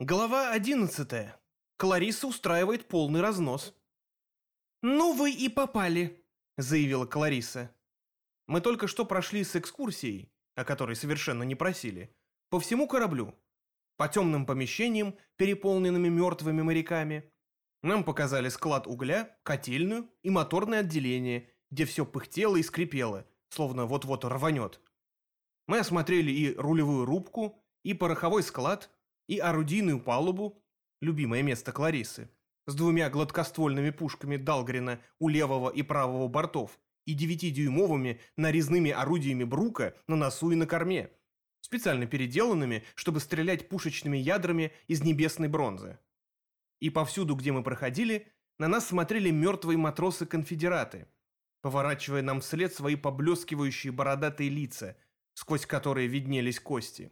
Глава одиннадцатая. Клариса устраивает полный разнос. «Ну вы и попали», — заявила Клариса. Мы только что прошли с экскурсией, о которой совершенно не просили, по всему кораблю, по темным помещениям, переполненными мертвыми моряками. Нам показали склад угля, котельную и моторное отделение, где все пыхтело и скрипело, словно вот-вот рванет. Мы осмотрели и рулевую рубку, и пороховой склад, и орудийную палубу, любимое место Кларисы, с двумя гладкоствольными пушками Далгрина у левого и правого бортов и девятидюймовыми нарезными орудиями Брука на носу и на корме, специально переделанными, чтобы стрелять пушечными ядрами из небесной бронзы. И повсюду, где мы проходили, на нас смотрели мертвые матросы-конфедераты, поворачивая нам вслед свои поблескивающие бородатые лица, сквозь которые виднелись кости.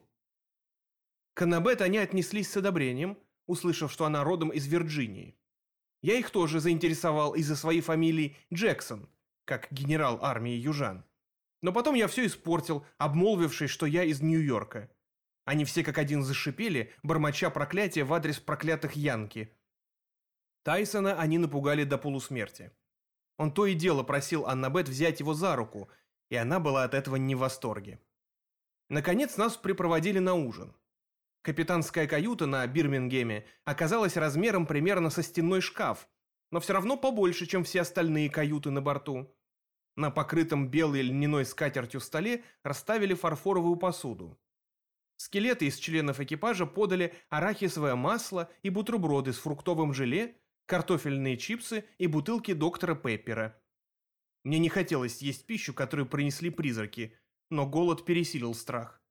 К Аннабет они отнеслись с одобрением, услышав, что она родом из Вирджинии. Я их тоже заинтересовал из-за своей фамилии Джексон, как генерал армии южан. Но потом я все испортил, обмолвившись, что я из Нью-Йорка. Они все как один зашипели, бормоча проклятия в адрес проклятых Янки. Тайсона они напугали до полусмерти. Он то и дело просил Аннабет взять его за руку, и она была от этого не в восторге. Наконец нас припроводили на ужин. Капитанская каюта на Бирмингеме оказалась размером примерно со стенной шкаф, но все равно побольше, чем все остальные каюты на борту. На покрытом белой льняной скатертью столе расставили фарфоровую посуду. Скелеты из членов экипажа подали арахисовое масло и бутерброды с фруктовым желе, картофельные чипсы и бутылки доктора Пеппера. Мне не хотелось есть пищу, которую принесли призраки, но голод пересилил страх.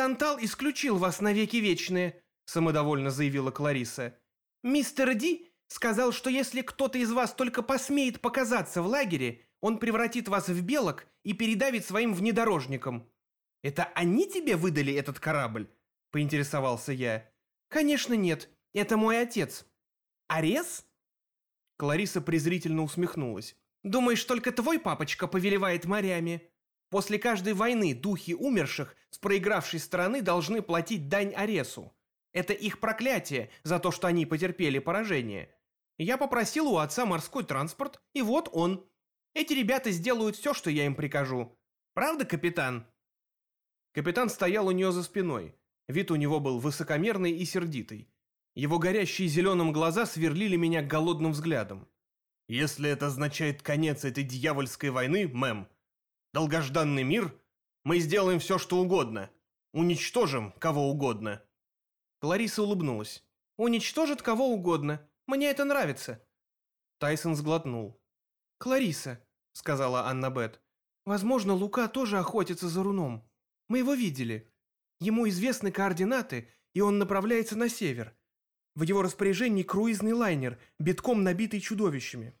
«Тантал исключил вас навеки вечные», – самодовольно заявила Клариса. «Мистер Ди сказал, что если кто-то из вас только посмеет показаться в лагере, он превратит вас в белок и передавит своим внедорожникам». «Это они тебе выдали этот корабль?» – поинтересовался я. «Конечно нет, это мой отец». «Арес?» Клариса презрительно усмехнулась. «Думаешь, только твой папочка повелевает морями?» После каждой войны духи умерших с проигравшей стороны должны платить дань Аресу. Это их проклятие за то, что они потерпели поражение. Я попросил у отца морской транспорт, и вот он. Эти ребята сделают все, что я им прикажу. Правда, капитан?» Капитан стоял у нее за спиной. Вид у него был высокомерный и сердитый. Его горящие зеленым глаза сверлили меня голодным взглядом. «Если это означает конец этой дьявольской войны, мэм, долгожданный мир, мы сделаем все, что угодно. Уничтожим кого угодно». Клариса улыбнулась. «Уничтожит кого угодно. Мне это нравится». Тайсон сглотнул. «Клариса», — сказала Анна Бет, — «возможно, Лука тоже охотится за руном. Мы его видели. Ему известны координаты, и он направляется на север. В его распоряжении круизный лайнер, битком набитый чудовищами».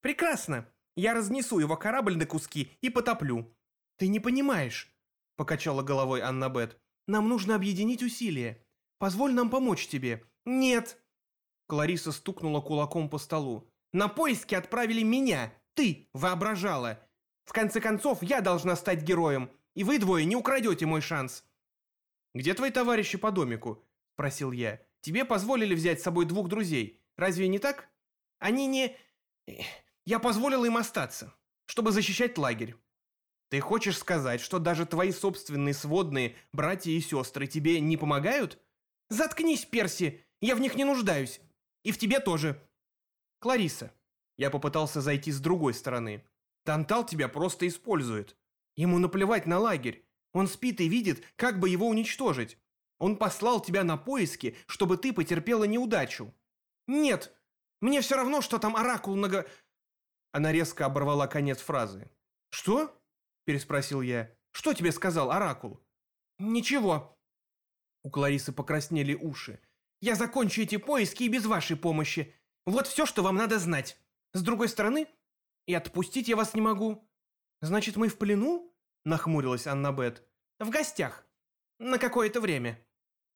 «Прекрасно. Я разнесу его корабль на куски и потоплю». «Ты не понимаешь», — покачала головой Анна Бет. «Нам нужно объединить усилия. Позволь нам помочь тебе». «Нет!» Клариса стукнула кулаком по столу. «На поиски отправили меня. Ты воображала. В конце концов, я должна стать героем, и вы двое не украдете мой шанс». «Где твои товарищи по домику?» – спросил я. «Тебе позволили взять с собой двух друзей. Разве не так?» «Они не... Я позволил им остаться, чтобы защищать лагерь. Ты хочешь сказать, что даже твои собственные сводные братья и сестры тебе не помогают? Заткнись, Перси, я в них не нуждаюсь. И в тебе тоже. Клариса. Я попытался зайти с другой стороны. Тантал тебя просто использует. Ему наплевать на лагерь. Он спит и видит, как бы его уничтожить. Он послал тебя на поиски, чтобы ты потерпела неудачу. Нет, мне все равно, что там оракул много... Она резко оборвала конец фразы. «Что?» – переспросил я. «Что тебе сказал Оракул?» «Ничего». У Кларисы покраснели уши. «Я закончу эти поиски и без вашей помощи. Вот все, что вам надо знать. С другой стороны, и отпустить я вас не могу». «Значит, мы в плену?» – нахмурилась Анна Бет. «В гостях. На какое-то время».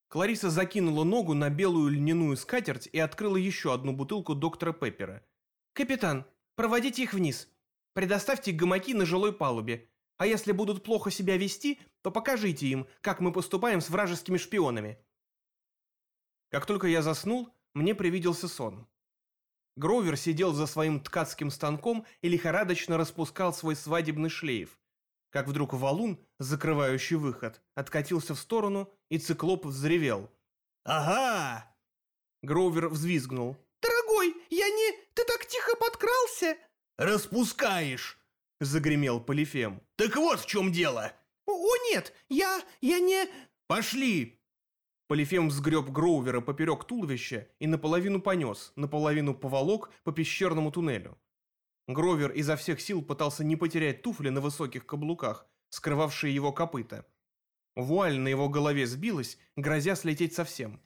Клариса закинула ногу на белую льняную скатерть и открыла еще одну бутылку доктора Пеппера. «Капитан, Проводите их вниз. Предоставьте гамаки на жилой палубе. А если будут плохо себя вести, то покажите им, как мы поступаем с вражескими шпионами. Как только я заснул, мне привиделся сон. Гровер сидел за своим ткацким станком и лихорадочно распускал свой свадебный шлейф, как вдруг валун, закрывающий выход, откатился в сторону, и циклоп взревел. «Ага!» Гровер взвизгнул. «Дорогой, я не... Ты так тихо подкрался!» «Распускаешь!» — загремел Полифем. «Так вот в чем дело!» «О, нет, я... я не...» «Пошли!» Полифем взгреб Гроувера поперек туловища и наполовину понес, наполовину поволок по пещерному туннелю. Гровер изо всех сил пытался не потерять туфли на высоких каблуках, скрывавшие его копыта. Вуаль на его голове сбилась, грозя слететь совсем.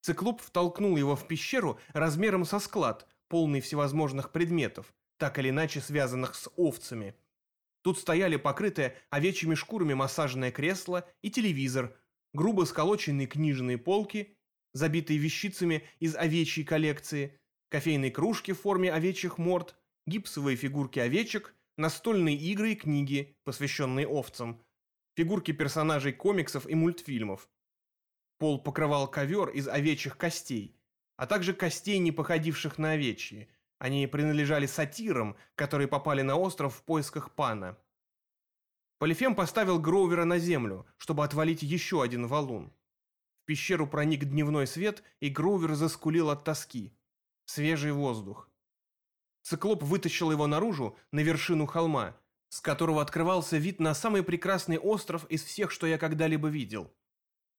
Циклоп втолкнул его в пещеру размером со склад, полный всевозможных предметов, так или иначе связанных с овцами. Тут стояли покрытые овечьими шкурами массажное кресло и телевизор, грубо сколоченные книжные полки, забитые вещицами из овечьей коллекции, кофейные кружки в форме овечьих морд, гипсовые фигурки овечек, настольные игры и книги, посвященные овцам, фигурки персонажей комиксов и мультфильмов. Пол покрывал ковер из овечьих костей, а также костей, не походивших на овечьи. Они принадлежали сатирам, которые попали на остров в поисках пана. Полифем поставил Гроувера на землю, чтобы отвалить еще один валун. В пещеру проник дневной свет, и Гроувер заскулил от тоски. Свежий воздух. Циклоп вытащил его наружу, на вершину холма, с которого открывался вид на самый прекрасный остров из всех, что я когда-либо видел.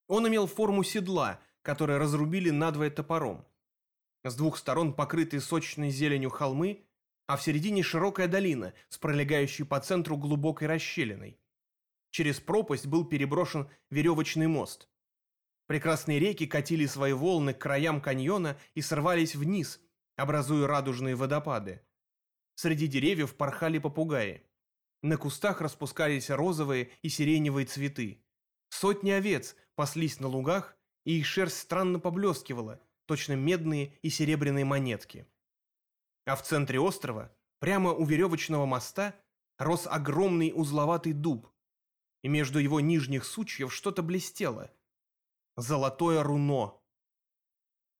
Он имел форму седла, которое разрубили надвое топором. С двух сторон покрытые сочной зеленью холмы, а в середине широкая долина с пролегающей по центру глубокой расщелиной. Через пропасть был переброшен веревочный мост. Прекрасные реки катили свои волны к краям каньона и сорвались вниз, образуя радужные водопады. Среди деревьев порхали попугаи. На кустах распускались розовые и сиреневые цветы. Сотни овец паслись на лугах, и их шерсть странно поблескивала, точно медные и серебряные монетки. А в центре острова, прямо у веревочного моста, рос огромный узловатый дуб, и между его нижних сучьев что-то блестело. Золотое руно.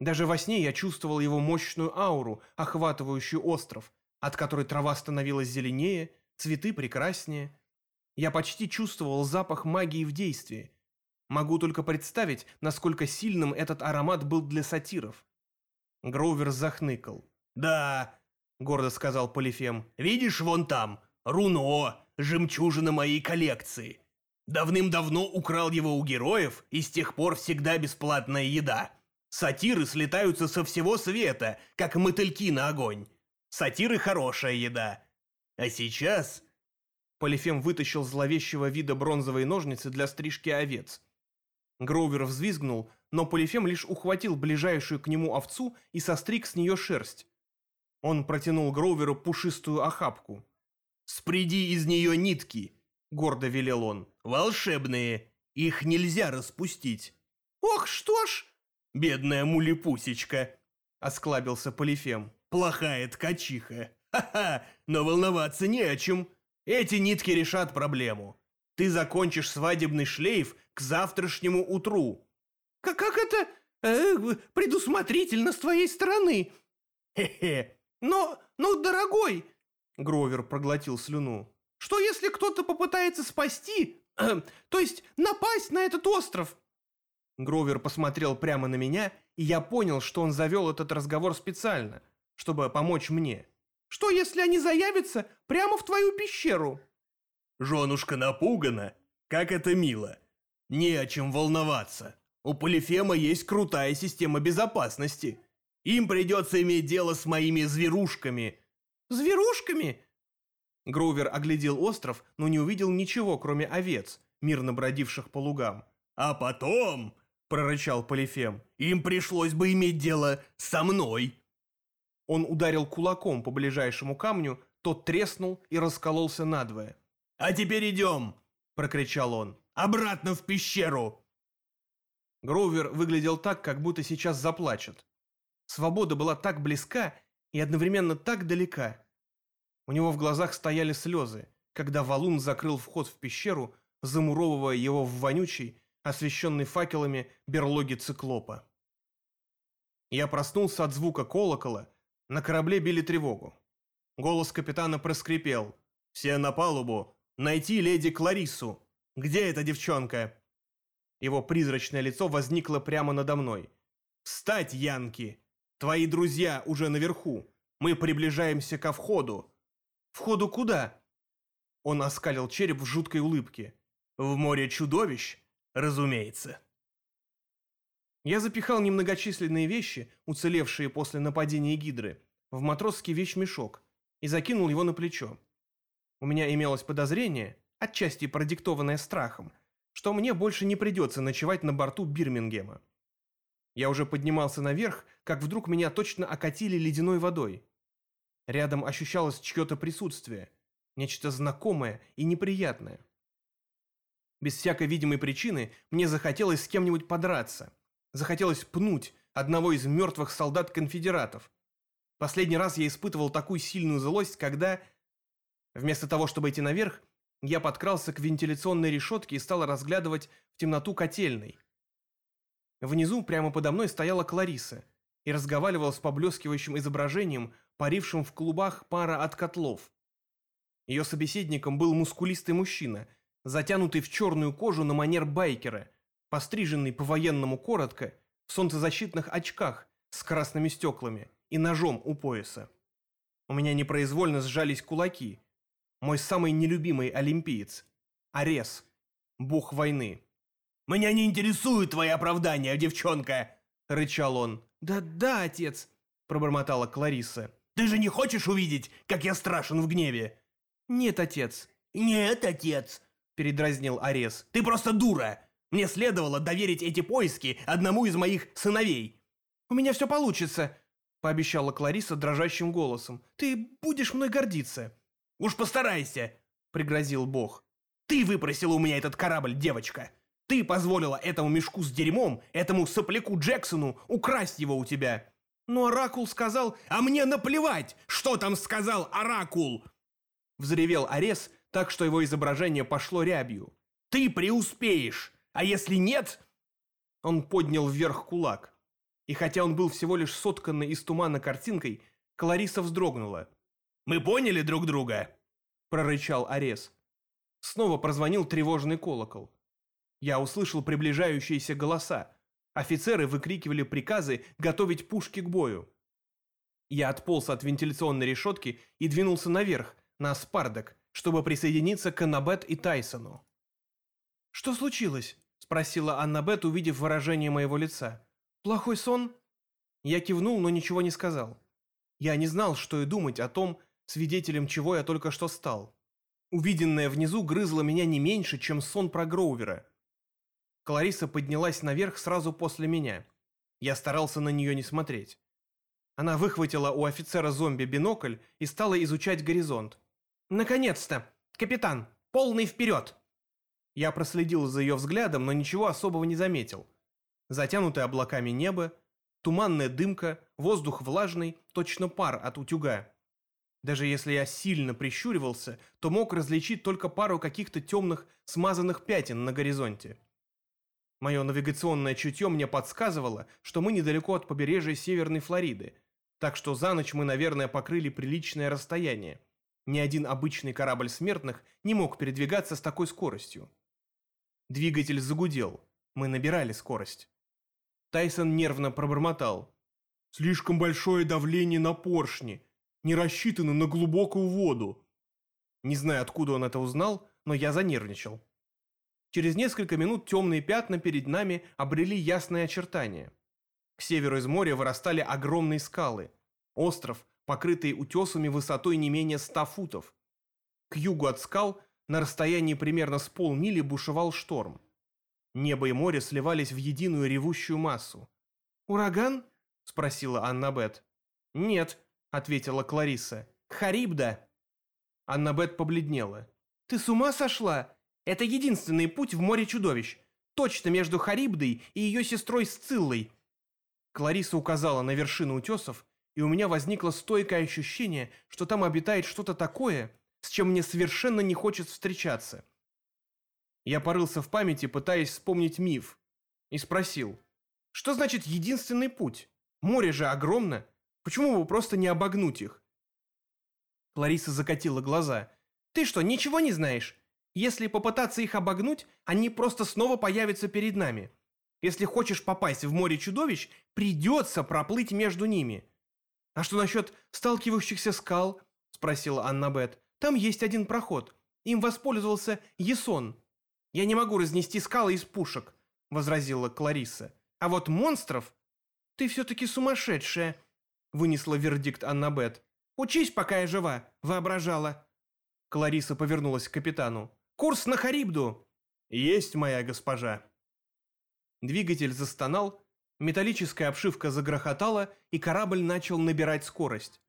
Даже во сне я чувствовал его мощную ауру, охватывающую остров, от которой трава становилась зеленее, цветы прекраснее. Я почти чувствовал запах магии в действии. Могу только представить, насколько сильным этот аромат был для сатиров. Гроувер захныкал. «Да», — гордо сказал Полифем, — «видишь вон там, руно, жемчужина моей коллекции. Давным-давно украл его у героев, и с тех пор всегда бесплатная еда. Сатиры слетаются со всего света, как мотыльки на огонь. Сатиры хорошая еда. А сейчас...» Полифем вытащил зловещего вида бронзовые ножницы для стрижки овец. Гроувер взвизгнул, но Полифем лишь ухватил ближайшую к нему овцу и состриг с нее шерсть. Он протянул Гроуверу пушистую охапку. «Спреди из нее нитки», — гордо велел он. «Волшебные. Их нельзя распустить». «Ох, что ж!» «Бедная мулипусечка», — осклабился Полифем. «Плохая ткачиха. Ха-ха, но волноваться не о чем. Эти нитки решат проблему. Ты закончишь свадебный шлейф к завтрашнему утру». «Как, как это э, предусмотрительно с твоей стороны?» «Хе-хе, «Но, но, дорогой!» Гровер проглотил слюну. «Что если кто-то попытается спасти, э, то есть напасть на этот остров?» Гровер посмотрел прямо на меня, и я понял, что он завел этот разговор специально, чтобы помочь мне. «Что если они заявятся прямо в твою пещеру?» Женушка напугана. Как это мило. Не о чем волноваться. У Полифема есть крутая система безопасности. Им придется иметь дело с моими зверушками». «Зверушками?» Гроувер оглядел остров, но не увидел ничего, кроме овец, мирно бродивших по лугам. «А потом...» — прорычал Полифем. «Им пришлось бы иметь дело со мной». Он ударил кулаком по ближайшему камню, тот треснул и раскололся надвое. «А теперь идем!» — прокричал он. «Обратно в пещеру!» Гроувер выглядел так, как будто сейчас заплачет. Свобода была так близка и одновременно так далека. У него в глазах стояли слезы, когда валун закрыл вход в пещеру, замуровывая его в вонючий, освещенный факелами берлоги циклопа. Я проснулся от звука колокола, на корабле били тревогу. Голос капитана проскрипел. «Все на палубу! Найти леди Кларису! Где эта девчонка?» Его призрачное лицо возникло прямо надо мной. «Встать, Янки! Твои друзья уже наверху! Мы приближаемся ко входу!» «Входу куда?» Он оскалил череп в жуткой улыбке. «В море чудовищ, разумеется». Я запихал немногочисленные вещи, уцелевшие после нападения Гидры, в матросский вещмешок и закинул его на плечо. У меня имелось подозрение, отчасти продиктованное страхом, что мне больше не придется ночевать на борту Бирмингема. Я уже поднимался наверх, как вдруг меня точно окатили ледяной водой. Рядом ощущалось чье-то присутствие, нечто знакомое и неприятное. Без всякой видимой причины мне захотелось с кем-нибудь подраться – Захотелось пнуть одного из мертвых солдат-конфедератов. Последний раз я испытывал такую сильную злость, когда... Вместо того, чтобы идти наверх, я подкрался к вентиляционной решетке и стал разглядывать в темноту котельной. Внизу, прямо подо мной, стояла Клариса и разговаривала с поблескивающим изображением, парившим в клубах пара от котлов. Ее собеседником был мускулистый мужчина, затянутый в черную кожу на манер байкера – постриженный по-военному коротко, в солнцезащитных очках с красными стеклами и ножом у пояса. У меня непроизвольно сжались кулаки. Мой самый нелюбимый олимпиец. Арес. Бог войны. «Меня не интересуют твои оправдания, девчонка!» — рычал он. «Да-да, отец!» — пробормотала Клариса. «Ты же не хочешь увидеть, как я страшен в гневе?» «Нет, отец». «Нет, отец!» — передразнил Арес. «Ты просто дура! Мне следовало доверить эти поиски одному из моих сыновей. «У меня все получится», — пообещала Клариса дрожащим голосом. «Ты будешь мной гордиться». «Уж постарайся», — пригрозил Бог. «Ты выпросила у меня этот корабль, девочка. Ты позволила этому мешку с дерьмом, этому сопляку Джексону, украсть его у тебя». «Но Оракул сказал...» «А мне наплевать, что там сказал Оракул!» Взревел Арес так, что его изображение пошло рябью. «Ты преуспеешь! А если нет...» Он поднял вверх кулак. И хотя он был всего лишь сотканный из тумана картинкой, Клариса вздрогнула. «Мы поняли друг друга?» – прорычал Арес. Снова прозвонил тревожный колокол. Я услышал приближающиеся голоса. Офицеры выкрикивали приказы готовить пушки к бою. Я отполз от вентиляционной решетки и двинулся наверх, на Спардак, чтобы присоединиться к Аннабет и Тайсону. «Что случилось?» спросила Аннабет, увидев выражение моего лица. «Плохой сон?» Я кивнул, но ничего не сказал. Я не знал, что и думать о том, свидетелем чего я только что стал. Увиденное внизу грызло меня не меньше, чем сон про Гроувера. Клариса поднялась наверх сразу после меня. Я старался на нее не смотреть. Она выхватила у офицера-зомби бинокль и стала изучать горизонт. «Наконец-то! Капитан, полный вперед!» Я проследил за ее взглядом, но ничего особого не заметил. Затянутое облаками небо, туманная дымка, воздух влажный, точно пар от утюга. Даже если я сильно прищуривался, то мог различить только пару каких-то темных, смазанных пятен на горизонте. Мое навигационное чутье мне подсказывало, что мы недалеко от побережья Северной Флориды, так что за ночь мы, наверное, покрыли приличное расстояние. Ни один обычный корабль смертных не мог передвигаться с такой скоростью. Двигатель загудел. Мы набирали скорость. Тайсон нервно пробормотал. «Слишком большое давление на поршни. Не рассчитано на глубокую воду». Не знаю, откуда он это узнал, но я занервничал. Через несколько минут темные пятна перед нами обрели ясные очертания. К северу из моря вырастали огромные скалы. Остров, покрытый утесами высотой не менее ста футов. К югу от скал на расстоянии примерно с полмили бушевал шторм. Небо и море сливались в единую ревущую массу. «Ураган?» – спросила Аннабет. «Нет», – ответила Клариса. «Харибда». Аннабет побледнела. «Ты с ума сошла? Это единственный путь в море чудовищ. Точно между Харибдой и ее сестрой Сциллой». Клариса указала на вершину утесов, и у меня возникло стойкое ощущение, что там обитает что-то такое, с чем мне совершенно не хочется встречаться. Я порылся в памяти, пытаясь вспомнить миф, и спросил, что значит единственный путь? Море же огромно. Почему бы просто не обогнуть их? Клариса закатила глаза. Ты что, ничего не знаешь? Если попытаться их обогнуть, они просто снова появятся перед нами. Если хочешь попасть в море чудовищ, придется проплыть между ними. А что насчет сталкивающихся скал? Спросила Анна Бет. Там есть один проход. Им воспользовался Есон. Я не могу разнести скалы из пушек, возразила Клариса. А вот монстров... Ты все-таки сумасшедшая, вынесла вердикт Анна Бет. Учись, пока я жива, воображала. Клариса повернулась к капитану. Курс на Харибду. Есть, моя госпожа. Двигатель застонал, металлическая обшивка загрохотала, и корабль начал набирать скорость.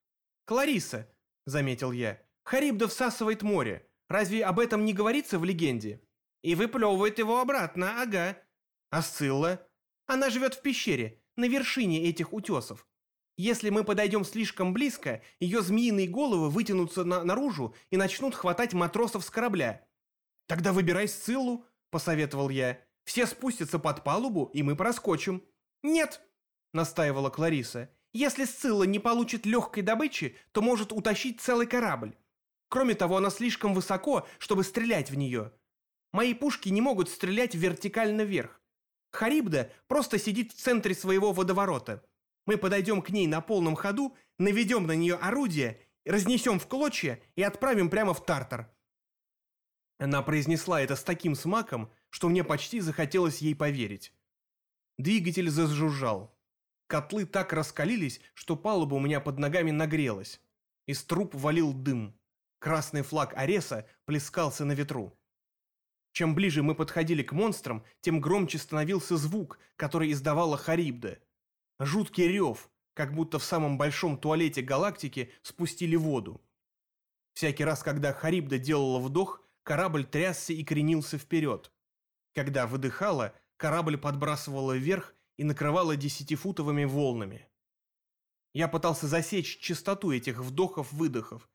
«Клариса», — заметил я, — «Харибда всасывает море. Разве об этом не говорится в легенде?» «И выплевывает его обратно, ага». «А Сцилла?» «Она живет в пещере, на вершине этих утесов. Если мы подойдем слишком близко, ее змеиные головы вытянутся на наружу и начнут хватать матросов с корабля». «Тогда выбирай Сциллу», — посоветовал я. «Все спустятся под палубу, и мы проскочим». «Нет», — настаивала Клариса. «Если Сцилла не получит легкой добычи, то может утащить целый корабль. Кроме того, она слишком высоко, чтобы стрелять в нее. Мои пушки не могут стрелять вертикально вверх. Харибда просто сидит в центре своего водоворота. Мы подойдем к ней на полном ходу, наведем на нее орудие, разнесем в клочья и отправим прямо в Тартар». Она произнесла это с таким смаком, что мне почти захотелось ей поверить. Двигатель зажужжал. Котлы так раскалились, что палуба у меня под ногами нагрелась. Из труб валил дым. Красный флаг Ареса плескался на ветру. Чем ближе мы подходили к монстрам, тем громче становился звук, который издавала Харибда. Жуткий рев, как будто в самом большом туалете галактики спустили воду. Всякий раз, когда Харибда делала вдох, корабль трясся и кренился вперед. Когда выдыхала, корабль подбрасывала вверх и накрывала десятифутовыми волнами. Я пытался засечь частоту этих вдохов-выдохов.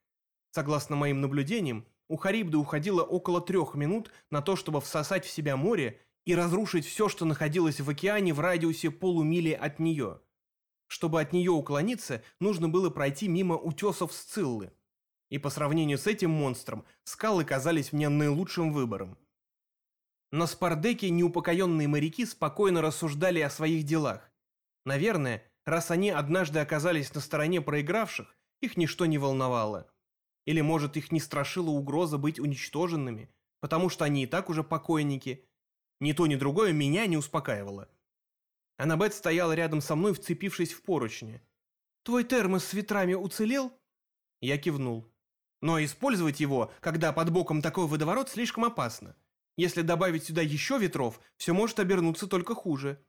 Согласно моим наблюдениям, у Харибды уходило около трех минут на то, чтобы всосать в себя море и разрушить все, что находилось в океане в радиусе полумили от нее. Чтобы от нее уклониться, нужно было пройти мимо утесов Сциллы. И по сравнению с этим монстром, скалы казались мне наилучшим выбором. На Спардеке неупокоенные моряки спокойно рассуждали о своих делах. Наверное, раз они однажды оказались на стороне проигравших, их ничто не волновало. Или, может, их не страшила угроза быть уничтоженными, потому что они и так уже покойники. Ни то, ни другое меня не успокаивало. Аннабет стояла рядом со мной, вцепившись в поручни. «Твой термос с ветрами уцелел?» Я кивнул. «Но использовать его, когда под боком такой водоворот, слишком опасно. Если добавить сюда еще ветров, все может обернуться только хуже.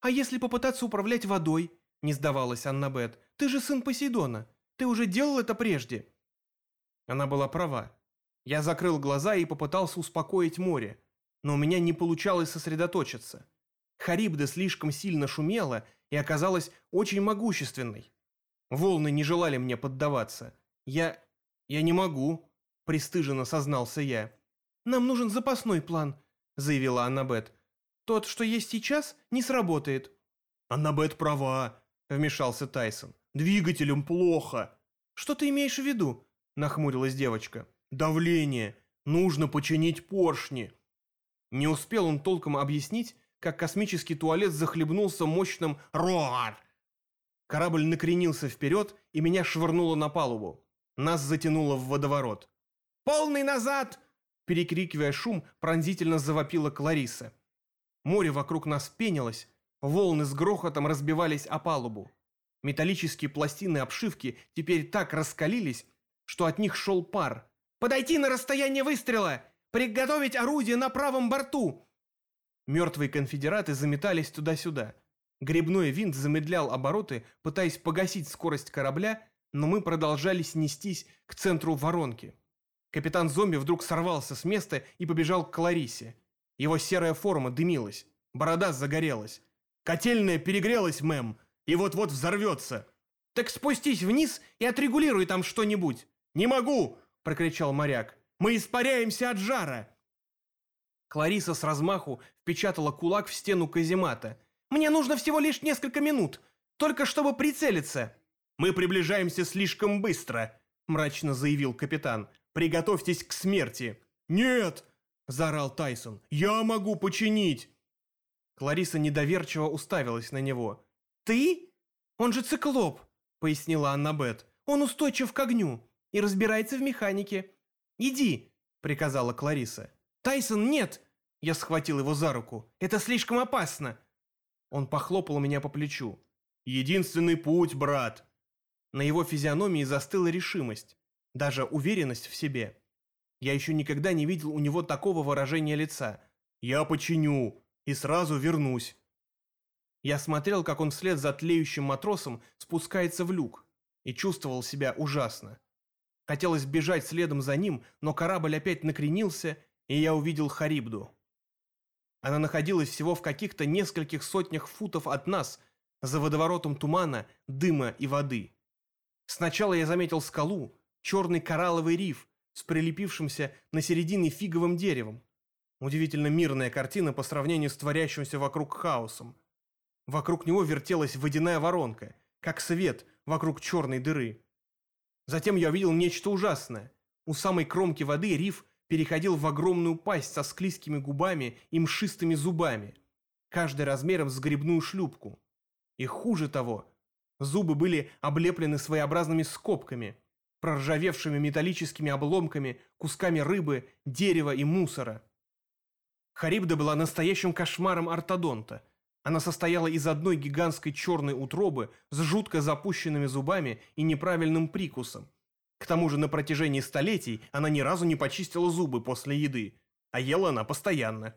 А если попытаться управлять водой? Не сдавалась Аннабет. Ты же сын Посейдона. Ты уже делал это прежде. Она была права. Я закрыл глаза и попытался успокоить море, но у меня не получалось сосредоточиться. Харибда слишком сильно шумела и оказалась очень могущественной. Волны не желали мне поддаваться. Я... я не могу, пристыженно сознался я. «Нам нужен запасной план», — заявила Аннабет. «Тот, что есть сейчас, не сработает». «Аннабет права», — вмешался Тайсон. «Двигателем плохо». «Что ты имеешь в виду?» — нахмурилась девочка. «Давление. Нужно починить поршни». Не успел он толком объяснить, как космический туалет захлебнулся мощным «Роар!». Корабль накренился вперед, и меня швырнуло на палубу. Нас затянуло в водоворот. «Полный назад!» Перекрикивая шум, пронзительно завопила Клариса. Море вокруг нас пенилось, волны с грохотом разбивались о палубу. Металлические пластины обшивки теперь так раскалились, что от них шел пар. «Подойти на расстояние выстрела! Приготовить орудие на правом борту!» Мертвые конфедераты заметались туда-сюда. Грибной винт замедлял обороты, пытаясь погасить скорость корабля, но мы продолжали снестись к центру воронки. Капитан Зомби вдруг сорвался с места и побежал к Кларисе. Его серая форма дымилась, борода загорелась. «Котельная перегрелась, мэм, и вот-вот взорвется!» «Так спустись вниз и отрегулируй там что-нибудь!» «Не могу!» – прокричал моряк. «Мы испаряемся от жара!» Клариса с размаху впечатала кулак в стену каземата. «Мне нужно всего лишь несколько минут. Только чтобы прицелиться». «Мы приближаемся слишком быстро», — мрачно заявил капитан. «Приготовьтесь к смерти». «Нет!» — заорал Тайсон. «Я могу починить!» Клариса недоверчиво уставилась на него. «Ты? Он же циклоп!» — пояснила Аннабет. «Он устойчив к огню и разбирается в механике. Иди!» — приказала Клариса. «Тайсон, нет!» Я схватил его за руку. «Это слишком опасно!» Он похлопал меня по плечу. «Единственный путь, брат!» На его физиономии застыла решимость, даже уверенность в себе. Я еще никогда не видел у него такого выражения лица. «Я починю и сразу вернусь». Я смотрел, как он вслед за тлеющим матросом спускается в люк, и чувствовал себя ужасно. Хотелось бежать следом за ним, но корабль опять накренился, и я увидел Харибду. Она находилась всего в каких-то нескольких сотнях футов от нас, за водоворотом тумана, дыма и воды. Сначала я заметил скалу, черный коралловый риф с прилепившимся на середине фиговым деревом. Удивительно мирная картина по сравнению с творящимся вокруг хаосом. Вокруг него вертелась водяная воронка, как свет вокруг черной дыры. Затем я увидел нечто ужасное. У самой кромки воды риф переходил в огромную пасть со склизкими губами и мшистыми зубами, каждый размером с грибную шлюпку. И хуже того, зубы были облеплены своеобразными скобками, проржавевшими металлическими обломками, кусками рыбы, дерева и мусора. Харибда была настоящим кошмаром ортодонта. Она состояла из одной гигантской черной утробы с жутко запущенными зубами и неправильным прикусом, к тому же на протяжении столетий она ни разу не почистила зубы после еды, а ела она постоянно.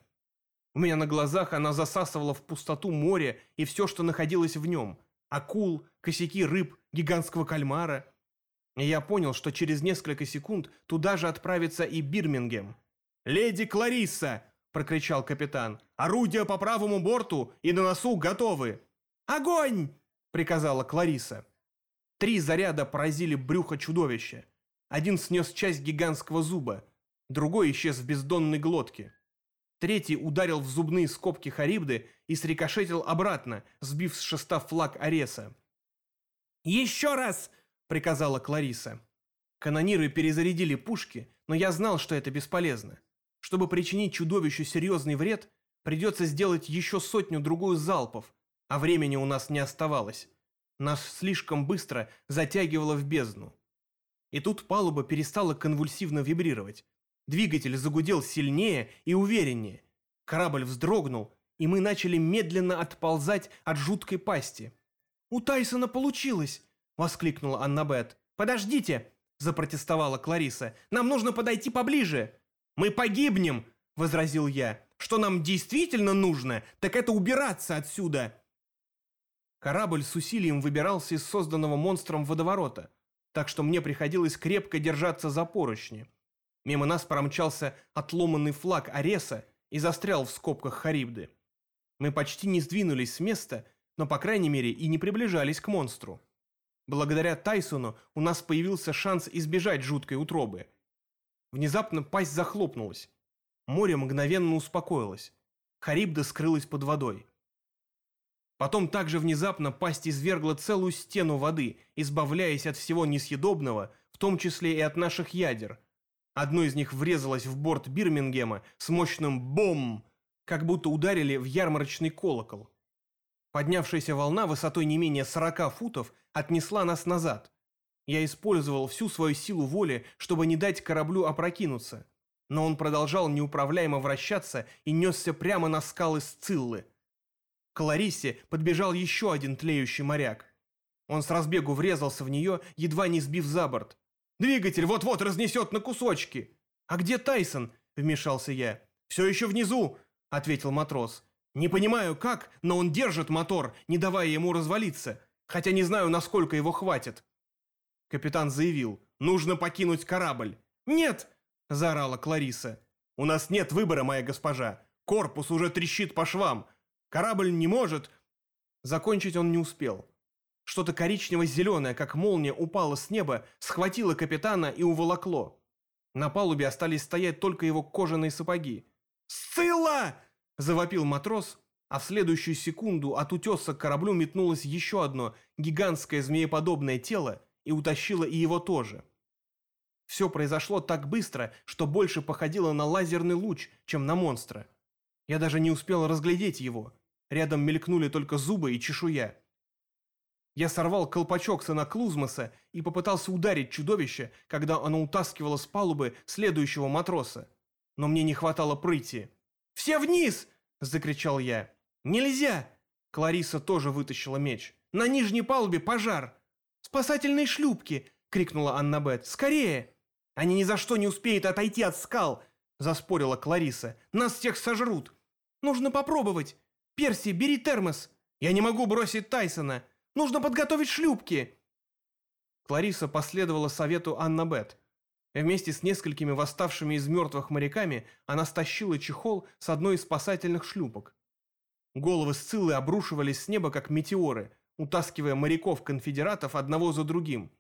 У меня на глазах она засасывала в пустоту море и все, что находилось в нем. Акул, косяки рыб, гигантского кальмара. И я понял, что через несколько секунд туда же отправится и Бирмингем. «Леди Кларисса!» – прокричал капитан. «Орудия по правому борту и на носу готовы!» «Огонь!» – приказала Клариса. Три заряда поразили брюхо чудовища. Один снес часть гигантского зуба, другой исчез в бездонной глотке. Третий ударил в зубные скобки Харибды и срикошетил обратно, сбив с шеста флаг Ареса. «Еще раз!» — приказала Клариса. Канониры перезарядили пушки, но я знал, что это бесполезно. Чтобы причинить чудовищу серьезный вред, придется сделать еще сотню-другую залпов, а времени у нас не оставалось. Нас слишком быстро затягивало в бездну. И тут палуба перестала конвульсивно вибрировать. Двигатель загудел сильнее и увереннее. Корабль вздрогнул, и мы начали медленно отползать от жуткой пасти. «У Тайсона получилось!» — воскликнула Аннабет. «Подождите!» — запротестовала Клариса. «Нам нужно подойти поближе!» «Мы погибнем!» — возразил я. «Что нам действительно нужно, так это убираться отсюда!» Корабль с усилием выбирался из созданного монстром водоворота, так что мне приходилось крепко держаться за поручни. Мимо нас промчался отломанный флаг Ареса и застрял в скобках Харибды. Мы почти не сдвинулись с места, но, по крайней мере, и не приближались к монстру. Благодаря Тайсону у нас появился шанс избежать жуткой утробы. Внезапно пасть захлопнулась. Море мгновенно успокоилось. Харибда скрылась под водой. Потом также внезапно пасть извергла целую стену воды, избавляясь от всего несъедобного, в том числе и от наших ядер. Одно из них врезалось в борт Бирмингема с мощным «бом», как будто ударили в ярмарочный колокол. Поднявшаяся волна высотой не менее 40 футов отнесла нас назад. Я использовал всю свою силу воли, чтобы не дать кораблю опрокинуться. Но он продолжал неуправляемо вращаться и несся прямо на скалы Сциллы – к Ларисе подбежал еще один тлеющий моряк. Он с разбегу врезался в нее, едва не сбив за борт. «Двигатель вот-вот разнесет на кусочки!» «А где Тайсон?» – вмешался я. «Все еще внизу!» – ответил матрос. «Не понимаю, как, но он держит мотор, не давая ему развалиться, хотя не знаю, насколько его хватит». Капитан заявил, «Нужно покинуть корабль». «Нет!» – заорала Клариса. «У нас нет выбора, моя госпожа. Корпус уже трещит по швам. Корабль не может...» Закончить он не успел. Что-то коричнево-зеленое, как молния, упало с неба, схватило капитана и уволокло. На палубе остались стоять только его кожаные сапоги. «Сцилла!» – завопил матрос, а в следующую секунду от утеса к кораблю метнулось еще одно гигантское змееподобное тело и утащило и его тоже. Все произошло так быстро, что больше походило на лазерный луч, чем на монстра. Я даже не успел разглядеть его. Рядом мелькнули только зубы и чешуя. Я сорвал колпачок с анаклузмоса и попытался ударить чудовище, когда оно утаскивало с палубы следующего матроса. Но мне не хватало прыти. «Все вниз!» – закричал я. «Нельзя!» Клариса тоже вытащила меч. «На нижней палубе пожар!» «Спасательные шлюпки!» — крикнула Аннабет. «Скорее!» «Они ни за что не успеют отойти от скал!» — заспорила Клариса. «Нас всех сожрут!» «Нужно попробовать! Перси, бери термос!» «Я не могу бросить Тайсона! Нужно подготовить шлюпки!» Клариса последовала совету Аннабет. Вместе с несколькими восставшими из мертвых моряками она стащила чехол с одной из спасательных шлюпок. Головы Сциллы обрушивались с неба, как метеоры, утаскивая моряков-конфедератов одного за другим.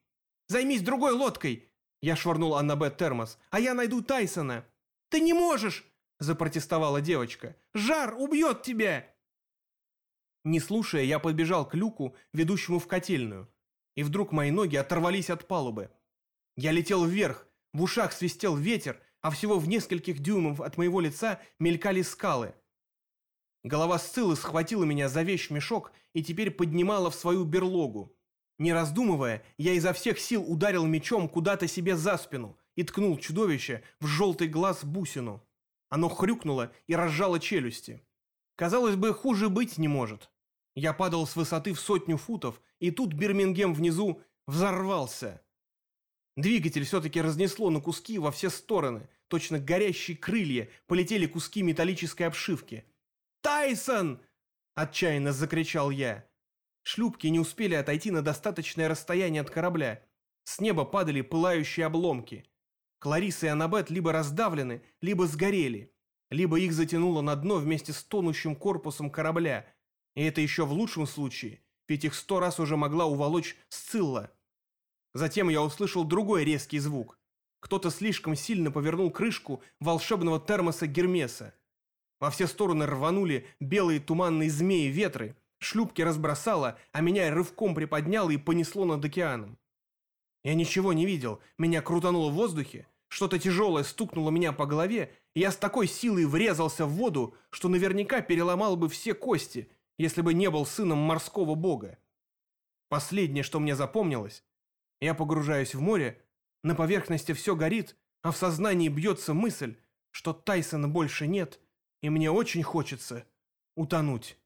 «Займись другой лодкой!» Я швырнул Аннабет термос. «А я найду Тайсона!» «Ты не можешь!» запротестовала девочка. «Жар убьет тебя!» Не слушая, я подбежал к люку, ведущему в котельную. И вдруг мои ноги оторвались от палубы. Я летел вверх, в ушах свистел ветер, а всего в нескольких дюймов от моего лица мелькали скалы. Голова Сциллы схватила меня за вещь-мешок и теперь поднимала в свою берлогу. Не раздумывая, я изо всех сил ударил мечом куда-то себе за спину и ткнул чудовище в желтый глаз бусину. Оно хрюкнуло и разжало челюсти. Казалось бы, хуже быть не может. Я падал с высоты в сотню футов, и тут Бирмингем внизу взорвался. Двигатель все-таки разнесло на куски во все стороны, точно горящие крылья полетели куски металлической обшивки. «Тайсон!» – отчаянно закричал я. Шлюпки не успели отойти на достаточное расстояние от корабля. С неба падали пылающие обломки. Клариса и Аннабет либо раздавлены, либо сгорели, либо их затянуло на дно вместе с тонущим корпусом корабля. И это еще в лучшем случае, ведь их сто раз уже могла уволочь Сцилла. Затем я услышал другой резкий звук. Кто-то слишком сильно повернул крышку волшебного термоса Гермеса. Во все стороны рванули белые туманные змеи ветры, шлюпки разбросало, а меня рывком приподняло и понесло над океаном. Я ничего не видел, меня крутануло в воздухе, что-то тяжелое стукнуло меня по голове, и я с такой силой врезался в воду, что наверняка переломал бы все кости, если бы не был сыном морского бога. Последнее, что мне запомнилось, я погружаюсь в море, на поверхности все горит, а в сознании бьется мысль, что Тайсона больше нет, и мне очень хочется утонуть.